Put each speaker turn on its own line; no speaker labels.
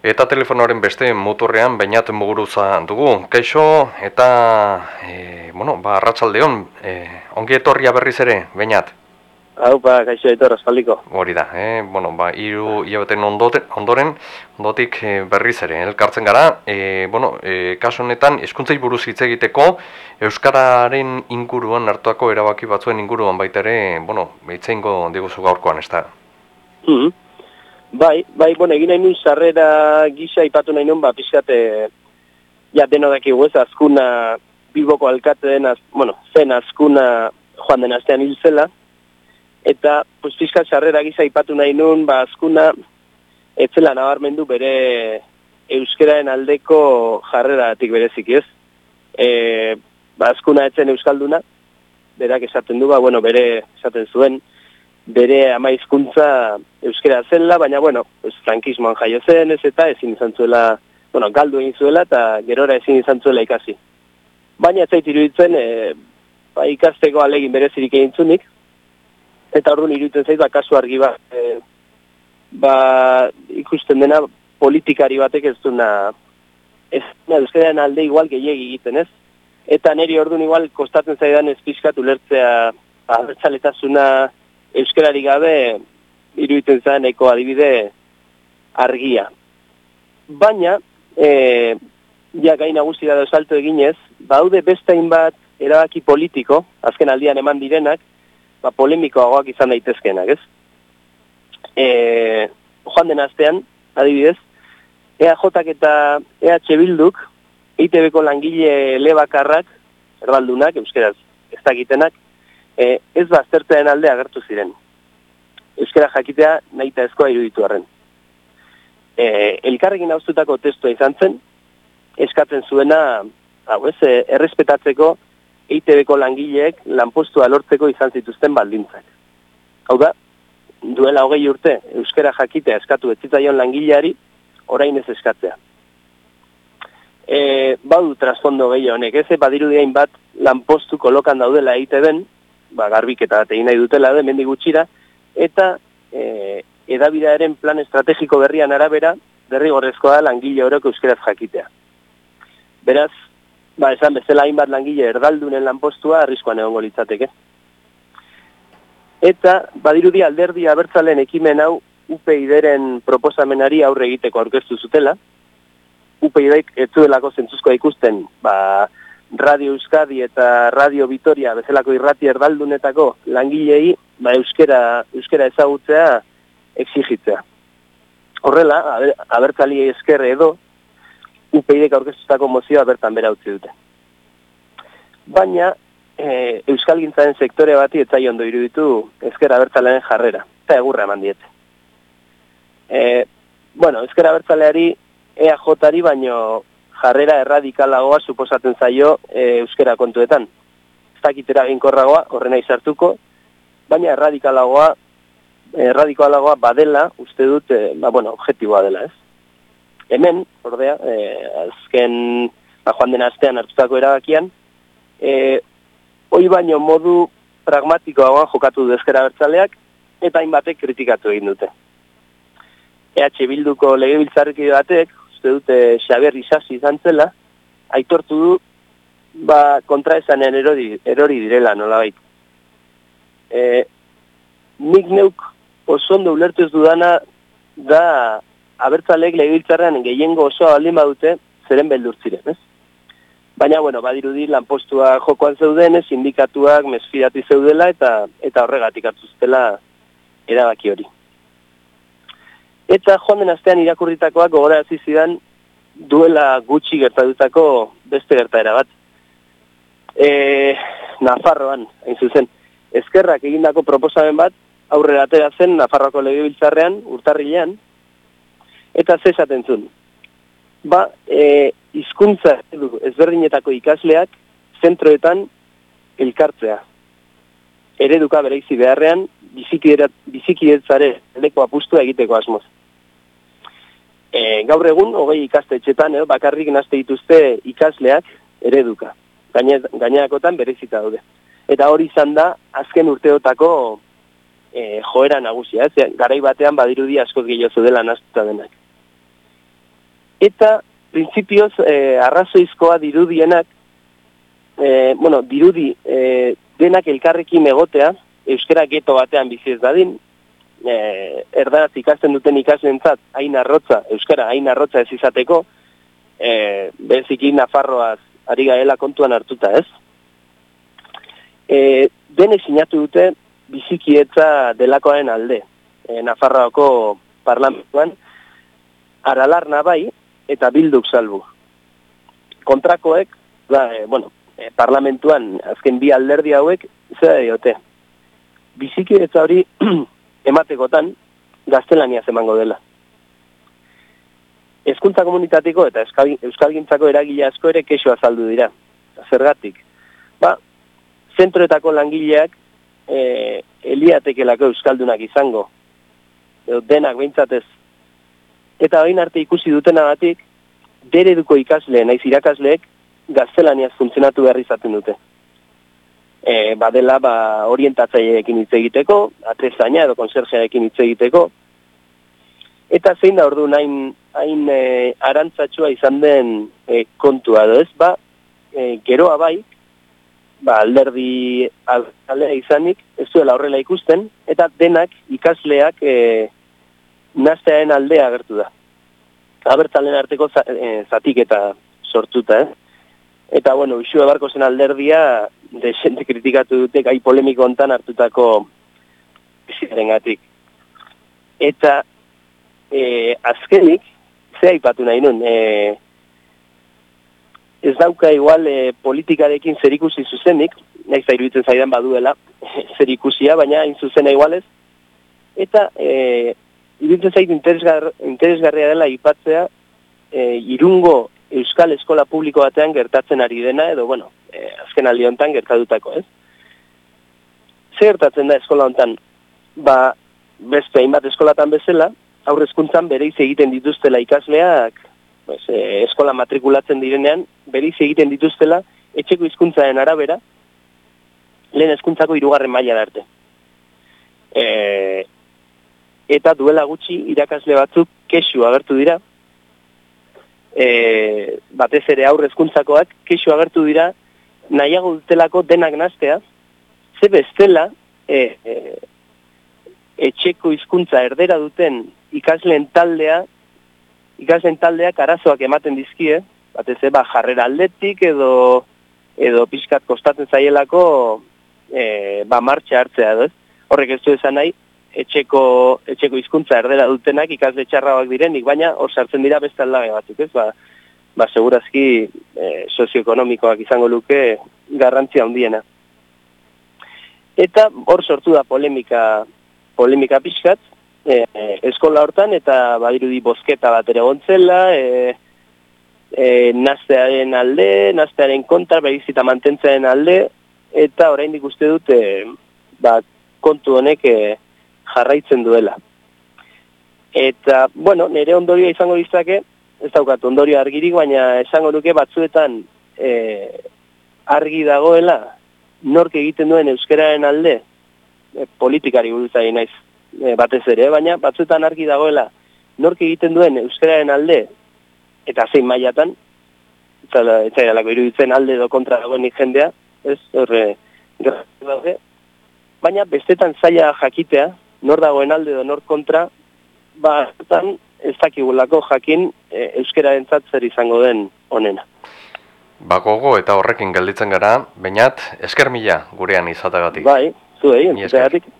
Eta telefonoaren beste motorrean bainat muguruza dugu. Kaixo eta, e, bueno, ba, arratsaldeon e, ongi etorria berriz ere, bainat?
Hau, ba, kaixo etor, asfaldiko.
Hori da, e, bueno, ba, iru hilabeten ondoren, ondotik e, berriz ere, elkartzen gara. E, bueno, e, kaso honetan, eskuntzei buruz hitz egiteko, Euskararen inguruan, hartuako erabaki batzuen inguruan baita ere, bueno, behitzeingo diguzu gaurkoan, ez da?
Mm Bai, bai, bueno, egin nahi nun sarrera gisa ipatu nahi nun, ba, pixkate, ja, deno daki guez, azkuna, bilboko alkate den, az, bueno, zen azkuna joan den astean hil zela, eta, pues, pixkat sarrera gisa ipatu nahi nun, ba, azkuna, etzela nabarmendu bere euskeraen aldeko jarreratik berezik ez. E, ba, azkuna etzen euskalduna, berak esaten du, ba, bueno, bere esaten zuen, bere ama hizkuntza euskera zela, baina bueno, pues frankismoan jaio zen ez eta ezin izan zuela, bueno, galdu egin zuela eta gerora ezin izan zuela ikasi. Baina ez zait iruditzen, e, ba, ikasteko alegin berezirik egin zunik, eta orduan iruditzen zait, ba, kasu argi bat, e, ba, ikusten dena politikari batek ez duna, ez duna alde igual gehiagi egiten ez, eta neri orduan igual kostatzen zaidan ez pixkat ulertzea, ba, euskarari gabe iruditzen zen eko adibide argia. Baina, e, ja gai nagusi da salto eginez, baude beste bat erabaki politiko, azken aldian eman direnak, ba polemikoagoak izan daitezkenak, ez? E, joan den astean, adibidez, EAJak eta EH Bilduk, ITBko langile lebakarrak, erbaldunak, euskeraz, ez dakitenak, e, ez baztertzen alde agertu ziren. Euskara jakitea nahi eta ezkoa iruditu arren. E, elkarrekin hauztutako testua izan zen, eskatzen zuena, hau ez, e, errespetatzeko EITB-ko langileek lanpostua lortzeko izan zituzten baldintzak. Hau da, duela hogei urte, euskara jakitea eskatu etzitzaion langileari, orain ez eskatzea. E, badu trasfondo gehi honek, ez, badirudiain bat lanpostu kolokan daudela EITB-en, ba, garbiketa eta egin nahi dutela da, mendi gutxira, eta e, edabidearen plan estrategiko berrian arabera, derrigorrezkoa da langile horoko euskeraz jakitea. Beraz, ba, esan bezala hainbat langile erdaldunen lanpostua arriskoan egongo litzateke. Eta, badirudi alderdi abertzalen ekimen hau UPIDeren proposamenari aurre egiteko aurkeztu zutela, UPIDek ez zuelako zentzuzkoa ikusten, ba, Radio Euskadi eta Radio Vitoria bezalako irrati erdaldunetako langilei ba euskera euskera ezagutzea exigitzea. Horrela, abertzali esker edo UPIDek aurkeztutako mozioa bertan bera utzi dute. Baina e, Euskal Gintzaren sektore bati etzai ondo iruditu ezker abertzalearen jarrera, eta egurra eman diete. E, bueno, ezker abertzaleari EAJ-ari baino jarrera erradikalagoa suposatzen zaio e, euskera kontuetan. Ez dakitera ginkorragoa, horrena izartuko, baina erradikalagoa, erradikalagoa badela, uste dut, e, ba, bueno, objetiboa dela, ez? Hemen, ordea, e, azken, ba, joan den astean hartutako erabakian, e, hoi baino modu pragmatikoagoan jokatu dezkera bertzaleak, eta hainbatek kritikatu egin dute. EH Bilduko legebiltzarriki batek, uste dute Xaber Isasi izan zela, aitortu du, ba, kontra esanen erori, erori direla, nola bait. E, nik neuk osondo ulertu ez dudana, da, abertzalek legibiltzarrean gehiengo osoa baldin badute, zeren beldur ez? Baina, bueno, badirudi lanpostua jokoan zeuden, sindikatuak mesfidati zeudela, eta eta horregatik hartuztela erabaki hori. Eta joan den astean irakurritakoak gogora zidan duela gutxi gertatutako beste gertaera bat. E, Nafarroan, hain zuzen, ezkerrak egindako proposamen bat, aurrera atera zen Nafarroako legebiltzarrean, urtarrilean, eta ze esaten zuen. Ba, e, izkuntza edu ezberdinetako ikasleak zentroetan elkartzea. Ereduka bereizi beharrean, bizikidetzare leko apustu egiteko asmoz. E, gaur egun, hogei ikastetxetan, eh, bakarrik nazte dituzte ikasleak ereduka. Gaineakotan berezita daude. Eta hori izan da, azken urteotako e, joera nagusia. Ez? Garai batean badirudi askoz gehiago dela naztuta denak. Eta, printzipioz, e, arrazoizkoa dirudienak, e, bueno, dirudi e, denak elkarrekin egotea, euskara geto batean bizi ez dadin, e, erdaraz ikasten duten ikaslentzat hain arrotza, euskara hain arrotza ez izateko, e, beziki Nafarroaz ari gaela kontuan hartuta ez. E, dene sinatu dute bizikietza delakoaren alde, e, Nafarroako parlamentuan, aralar nabai eta bilduk salbu. Kontrakoek, da, e, bueno, e, parlamentuan azken bi alderdi hauek, zera diote, bizikidetza hori ematekotan gaztelania emango dela. Hezkuntza komunitatiko eta euskalgintzako eragile asko ere kexo azaldu dira. Zergatik. Ba, zentroetako langileak e, eliatekelako euskaldunak izango. Edo denak behintzatez. Eta bain arte ikusi duten batik, dereduko ikasle, naiz irakasleek, gaztelaniaz funtzionatu behar izaten dute e, badela ba, orientatzaileekin hitz egiteko, atrezaina edo konserjearekin hitz egiteko, eta zein da ordu nain, hain e, arantzatxua izan den e, kontua edo ez, ba, e, geroa bai, ba, alderdi aldea izanik, ez duela horrela ikusten, eta denak ikasleak e, naztearen aldea agertu da. Abertzalen arteko e, zatik eta sortuta, eh? Eta, bueno, usua barko zen alderdia, desente kritikatu dute gai polemiko ontan hartutako bizitaren gatik. Eta, e, azkenik, ze haipatu nahi nun, e, ez dauka igual e, politikarekin zerikusi zuzenik, nahi zairuditzen zaidan baduela, zerikusia, baina hain zuzena igualez, eta, e, iruditzen zait interesgar, interesgarria dela ipatzea, e, irungo euskal eskola publiko batean gertatzen ari dena, edo, bueno, e, azken aldi honetan gertatutako, ez? Zer gertatzen da eskola honetan? Ba, beste hainbat eskolatan bezala, aurrezkuntzan bereiz egiten dituztela ikasleak, pues, e, eskola matrikulatzen direnean, bereiz egiten dituztela, etxeko hizkuntzaren arabera, lehen hezkuntzako hirugarren maila arte. E, eta duela gutxi irakasle batzuk kesu agertu dira, e, batez ere aurrezkuntzakoak kexu agertu dira nahiago dutelako denak naztea, ze bestela e, e, etxeko hizkuntza erdera duten ikasleen taldea, ikasleen taldeak arazoak ematen dizkie, batez ere ba, jarrera aldetik edo edo pixkat kostatzen zaielako e, ba, martxa hartzea edo ez. Horrek ez du esan nahi, etxeko etxeko hizkuntza erdera dutenak ikasle txarragoak direnik, baina hor sartzen dira beste aldabe batzuk, ez? Ba, ba segurazki e, sozioekonomikoak izango luke garrantzia handiena. Eta hor sortu da polemika polemika pixkat, e, eskola hortan eta badirudi bozketa bat ere gontzela, e, e, naztearen alde, naztearen kontra, behizita mantentzearen alde, eta oraindik uste dute, ba, kontu honek, e, jarraitzen duela. Eta, bueno, nire ondorioa izango dizake, ez daukat ondorio argirik, baina esango nuke batzuetan e, argi dagoela, nork egiten duen euskararen alde, e, politikari buruzari naiz e, batez ere, baina batzuetan argi dagoela, nork egiten duen euskararen alde, eta zein mailatan, ez zailako iruditzen alde edo kontra dagoen jendea, ez, horre, baina bestetan zaila jakitea, nor dagoen alde edo nor kontra, ba, ez dakigulako jakin e, euskera entzat zer izango den onena.
Ba, gogo eta horrekin gelditzen gara, bainat, esker mila gurean izatagatik.
Bai, zuei, entzatagatik.